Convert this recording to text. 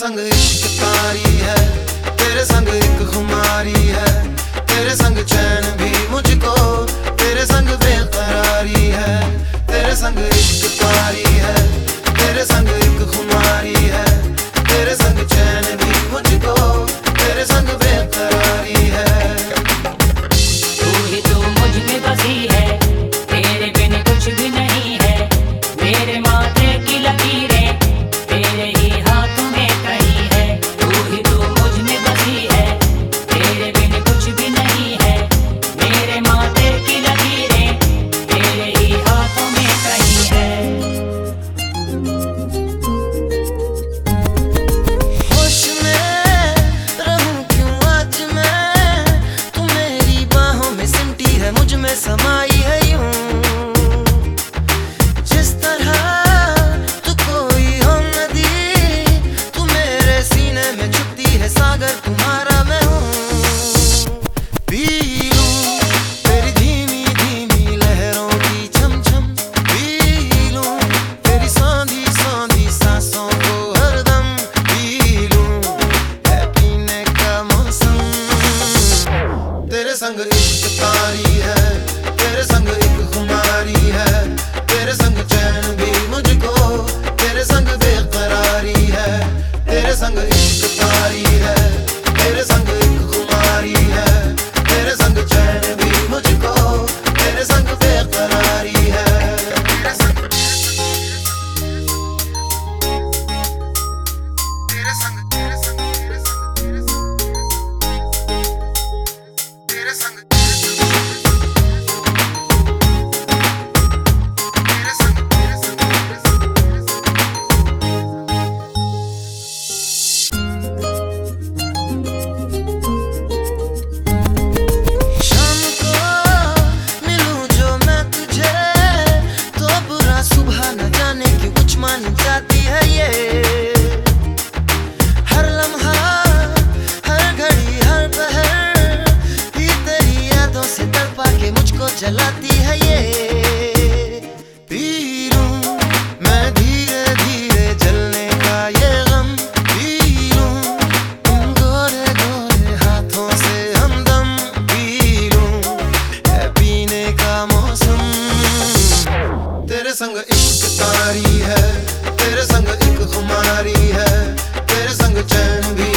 sangre संग इश्क तारी है, तेरे संग एक खुमारी है, तेरे संग चैन भी मुझको, तेरे संग जलाती है ये धीरे धीरे का पीने का मौसम। तेरे संग इश्क तारी है, तेरे संग एक कुमारी है, तेरे संग चैन भी